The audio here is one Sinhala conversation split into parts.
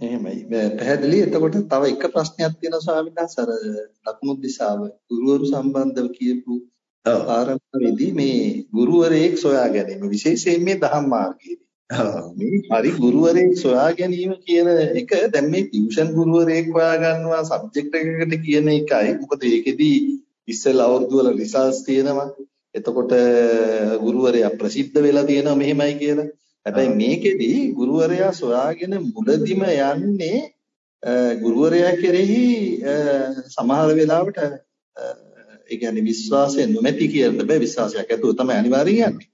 එහෙමයි. පැහැදිලි. එතකොට තව එක ප්‍රශ්නයක් තියෙනවා ස්වාමීන් වහන්සේ අර ලකුණු දිශාව ගුරුවරු සම්බන්ධව කියපු කාරණාවේදී මේ ගුරුවරයෙක් සොයා ගැනීම විශේෂයෙන් මේ දහම් මාර්ගයේදී. මේ හරි ගුරුවරයෙක් සොයා ගැනීම කියන එක දැන් මේ ටියුෂන් ගුරුවරයෙක් හොයා ගන්නවා සබ්ජෙක්ට් එකකට කියන එකයි. මොකද ඒකෙදී ඉස්සෙල්ලා අවුරුදු වල රිසල්ට්ස් තියෙනවා. එතකොට ගුරුවරයා ප්‍රසිද්ධ වෙලා තියෙනවා මෙහෙමයි කියලා. හැබැයි මේකෙදි ගුරුවරයා සොයාගෙන මුලදිම යන්නේ ගුරුවරයා කෙරෙහි සමහර වෙලාවට ඒ කියන්නේ විශ්වාසය නොමැති කියන බෑ විශ්වාසයක් ඇතුව තමයි අනිවාර්යෙන් යන්නේ.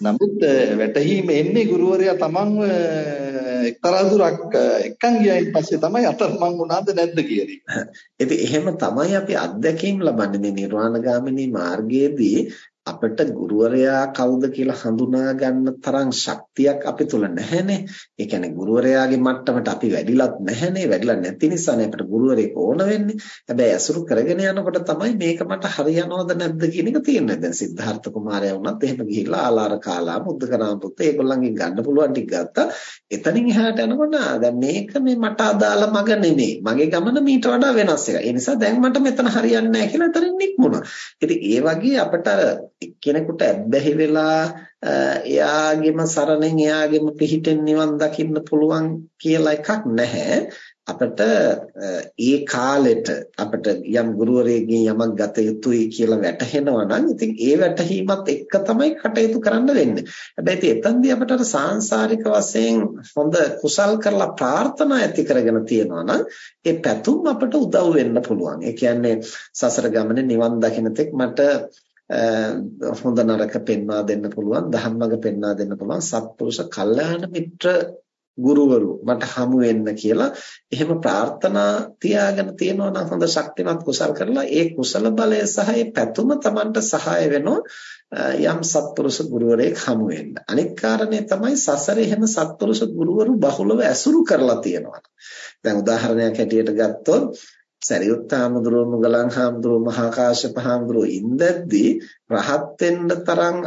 නමුත් වැටහීම එන්නේ ගුරුවරයා තමන්ව එක්තරා දුරක් එක්කන් ගියයින් පස්සේ තමයි අතරමං වුණාද නැද්ද කියන එක. ඉතින් එහෙම තමයි අපි අත්දැකීම් ලබන්නේ මේ නිර්වාණගාමිනී මාර්ගයේදී අපිට ගුරුවරයා කවුද කියලා හඳුනා ගන්න තරම් ශක්තියක් අපි තුල නැහැනේ. ඒ කියන්නේ ගුරුවරයාගේ මට්ටමට අපි වැඩිලත් නැහැනේ. වැඩිලා නැති නිසානේ අපිට ගුරුවරයෙක් ඕන වෙන්නේ. හැබැයි අසුරු කරගෙන යනකොට තමයි මේක මට හරියනවද නැද්ද කියන එක තීරණය. දැන් සිද්ධාර්ථ කුමාරයා වුණත් එහෙම ගිහිල්ලා ආලාර කාලා මුද්දකරාම පුත් ඒගොල්ලන්ගෙන් ගන්න පුළුවන් ටික ගත්තා. එතනින් එහාට යනකොට දැන් මේක මේ මට අදාළ මග නෙමෙයි. මගේ ගමන මීට වඩා වෙනස් එකක්. ඒ නිසා දැන් මට මෙතන හරියන්නේ නැහැ කියලා එතනින් නික්මුණා. ඉතින් ඒ වගේ අපට එක්කෙනෙකුට ඇබ්බැහි වෙලා එයාගෙම සරණෙන් එයාගෙම පිහිටෙන් නිවන් දකින්න පුළුවන් කියලා එකක් නැහැ. අපිට ඒ කාලෙට අපිට යම් ගුරුවරයෙක්ගෙන් යමක් ගත යුතුයි කියලා වැටහෙනවා නම් ඉතින් ඒ වැටහීමත් එක්ක තමයි කටයුතු කරන්න වෙන්නේ. හැබැයි ඉතින් එතනදී අපිට අර සාංශාරික වශයෙන් හොඳ කුසල් කරලා ප්‍රාර්ථනා ඇති කරගෙන තියෙනවා නම් ඒ පැතුම් අපට උදව් වෙන්න පුළුවන්. ඒ කියන්නේ සසර ගමනේ නිවන් දකින්න තෙක් මට හොඳ නරක පෙන්වා දෙන්න පුළුවන් ධම්මග පෙන්වා දෙන්න පුළුවන් සත්පුරුෂ කල්යාණ මිත්‍ර ගුරුවරු මට හමු වෙන්න කියලා එහෙම ප්‍රාර්ථනා තියාගෙන තියෙනවා නම් හොඳ ශක්තිමත් කුසල් කරලා ඒ කුසල බලය සහ ඒ පැතුම Tamanට සහාය වෙනවා යම් සත්පුරුෂ ගුරුවරයෙක් හමු වෙන්න. අනිත් කාරණේ තමයි සසරේ එහෙම සත්පුරුෂ ගුරුවරු බහුලව ඇසුරු කරලා තියෙනවා. දැන් උදාහරණයක් හැටියට ගත්තොත් සරියුත් හාමුදුරුවෝ මුගලන් හාමුදුරුවෝ මහා කාශ්‍යප හාමුදුරුවෝ ඉඳද්දී රහත් වෙන්න තරම්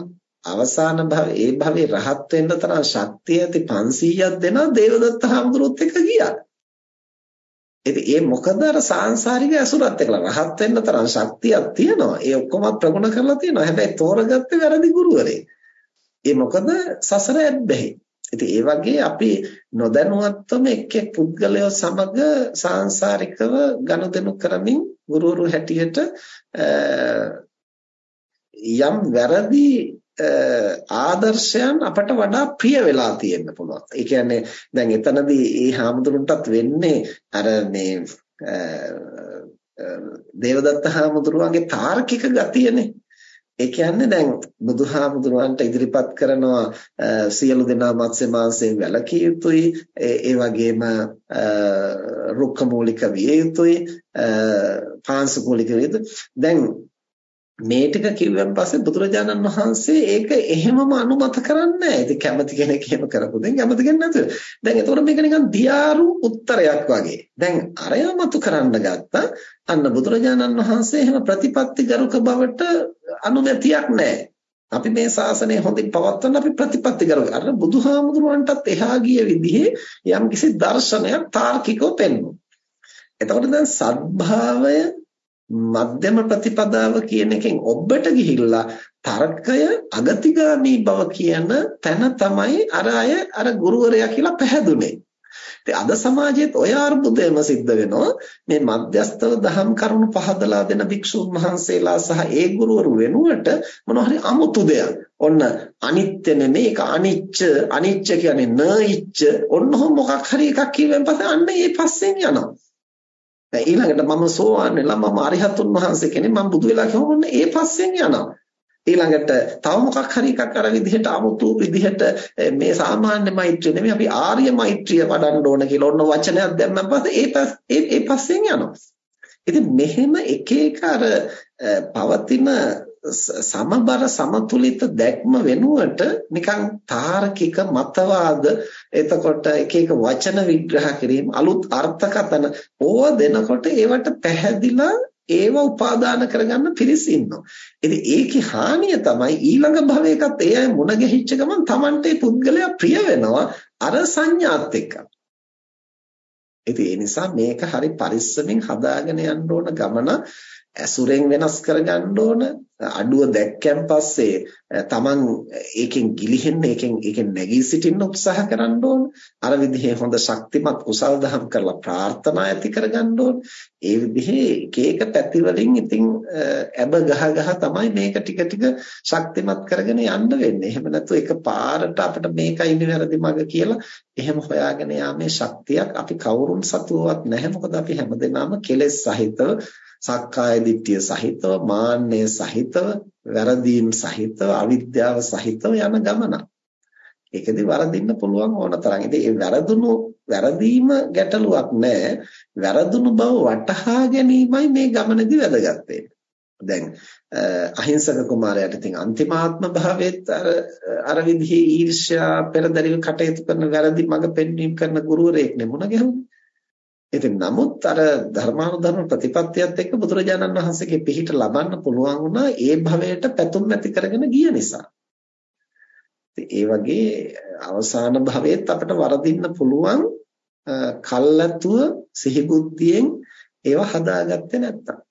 අවසාන භවයේ ඒ භවයේ රහත් වෙන්න තරම් ශක්තිය ඇති 500ක් දෙනා දේවදත්ත හාමුදුරුවොත් එක්ක ගියා. ඉතින් ඒ මොකද අර සාංශාරික ඇසුරත් එක්කලා රහත් වෙන්න තරම් ශක්තියක් තියෙනවා. ඒ ඔක්කොම ප්‍රගුණ කරලා තියෙනවා. හැබැයි තෝරගත්තේ වැරදි ගුරුවරයෙක්. ඒ මොකද සසර ඇබ්බැහි. ඉතින් ඒ වගේ අපි නොදැනුවත්වම එක් එක් පුද්ගලයෝ සමග සාංශාරිකව ගනුදෙනු කරමින් ගුරුවරු හැටියට යම් වැරදි ආදර්ශයන් අපට වඩා ප්‍රිය වෙලා තියෙන්න පුළුවන්. ඒ කියන්නේ දැන් එතනදී මේ හාමුදුරන්ටත් වෙන්නේ අර මේ දේවදත්ත හාමුදුරුවන්ගේ තාර්කික ගතියනේ. ඒ කියන්නේ දැන් බුදුහාමුදුරන්ට ඉදිරිපත් කරනවා සියලු දෙනා මත්ස්‍ය මාංශයෙන් වැළකී යුතුයි. ඒ වගේම රුක්ක මූලික විය යුතුයි. පාංශ මූලික විය යුතුයි. දැන් මේ ටික කිව්වන් පස්සේ බුදුරජාණන් වහන්සේ ඒක එහෙමම අනුමත කරන්නේ නැහැ. ඉතින් කැමති කෙනෙක් එහෙම කරපො දැන් කැමති කෙනෙක් නැතුව. දැන් එතකොට මේක නිකන් දියාරු උත්තරයක් වගේ. දැන් අරයමතු කරන්න ගත්තා. අන්න බුදුරජාණන් වහන්සේ එහෙම ප්‍රතිපත්ති ගරුක බවට අනුමැතියක් නැහැ. අපි මේ ශාසනය හොඳින් පවත්වන්න අපි ප්‍රතිපත්ති ගරුක. අර බුදුහාමුදුරුවන්ටත් එහා ගිය විදිහේ යම්කිසි දර්ශනයක් තාර්කිකව පෙන්වනවා. එතකොට දැන් සත්භාවය මධ්‍යම ප්‍රතිපදාව කියන එකෙන් ඔබට ගිහිල්ලා තර්කය අගතිගාමී බව කියන තැන තමයි අර අය අර ගුරුවරයා කියලා පැහැදුනේ. ඉතින් අද සමාජයේත් ඔය අර්බුදයම සිද්ධ වෙනවා මේ මධ්‍යස්තව දහම් කරුණු පහදලා දෙන භික්ෂුන් වහන්සේලා සහ ඒ ගුරුවරු වෙනුවට මොනවා හරි අමුතු දෙයක්. ඔන්න අනිත්‍ය නෙමෙයි ඒක අනිච්ච අනිච්ච කියන්නේ නයිච්ච ඔන්න මොකක් හරි එකක් කියවෙන් පස්සේ අන්න ඒ පස්සෙන් යනවා. දැන් ඊළඟට මම සෝවාන් වෙලා මම අරිහතුන් වහන්සේ කෙනෙක් මම බුදු වෙලා කියවොත් ඒ පස්සෙන් යනවා. ඊළඟට තව මොකක් හරි එකක් අර විදිහට 아무තු විදිහට මේ සාමාන්‍ය මෛත්‍රිය නෙමෙයි අපි ආර්ය මෛත්‍රිය වඩන්න ඕන කියලා ඔන්න වචනයක් දැම්මම පස්සේ ඒ ඒ පස්සෙන් යනවා. ඉතින් මෙහෙම එක එක අර පවතින සමබර සමතුලිත දැක්ම වෙනුවට නිකන් තාර්කික මතවාද එතකොට එක එක වචන විග්‍රහ කිරීම අලුත් අර්ථකතන ඕව දෙනකොට ඒවට පැහැදිලා ඒව උපාදාන කරගන්න පිරිස ඉන්නවා. ඉතින් ඒකේ හානිය තමයි ඊළඟ භවයකත් ඒ අය මුණ ගැහිච්ච ගමන් Tamante පුද්ගලයා ප්‍රිය වෙනවා අර සංඥාත් එක්ක. ඉතින් ඒ නිසා මේක හරි පරිස්සමින් හදාගෙන යන්න ඕන ගමන ඇසුරෙන් වෙනස් කරගන්න ඕන අඩුව දැක්කන් පස්සේ තමන් ඒකෙන් ගිලිහෙන්න ඒකෙන් ඒකෙන් නැගී සිටින්න උත්සාහ කරන්න ඕන. අර විදිහේ හොඳ ශක්තිමත් කුසල් දහම් කරලා ප්‍රාර්ථනා ඇති කරගන්න ඕන. ඒ විදිහේ එක එක පැති වලින් ඉතින් ඇබ ගහ ගහ තමයි මේක ටික ටික ශක්තිමත් කරගෙන යන්න වෙන්නේ. එහෙම නැත්නම් එක පාරට අපිට මේකයි නිවැරදි මඟ කියලා එහෙම හොයාගෙන යාමේ ශක්තියක් අපි කවුරුන් සතුවත් නැහැ. මොකද අපි හැමදෙනාම කෙලෙස් සහිතව සක්කාය දිට්ඨිය සහිතව මාන්නය සහිතව වැරදීම් සහිතව අවිද්‍යාව සහිතව යන ගමනක්. ඒකෙදි වරදින්න පුළුවන් ඕන තරම්. ඉතින් ඒ වැරදුණු වැරදීම ගැටලුවක් නෑ. වැරදුණු බව වටහා ගැනීමයි මේ ගමනේදී වැදගත් දැන් අහිංසක කුමාරයාට ඉතින් අන්තිමාත්ම භාවයේත් අර අර විදිහේ ඊර්ෂ්‍යා පෙරදරිව කටයුතු කරන වැරදි මඟ පෙන්වීම කරන ගුරුවරයෙක් නෙමුණ ගැහුනේ. ඉතින් නමුත් අර ධර්මානුධර්ම ප්‍රතිපත්තියත් එක්ක බුදුරජාණන් වහන්සේගේ පිහිට ලබන්න පුළුවන් වුණා ඒ භවයට පැතුම් නැති කරගෙන ගිය නිසා. ඒ වගේ අවසාන භවයේත් අපිට වරදින්න පුළුවන් කල්ැතුව සිහිබුද්ධියෙන් ඒවා හදාගත්තේ නැත්තම්.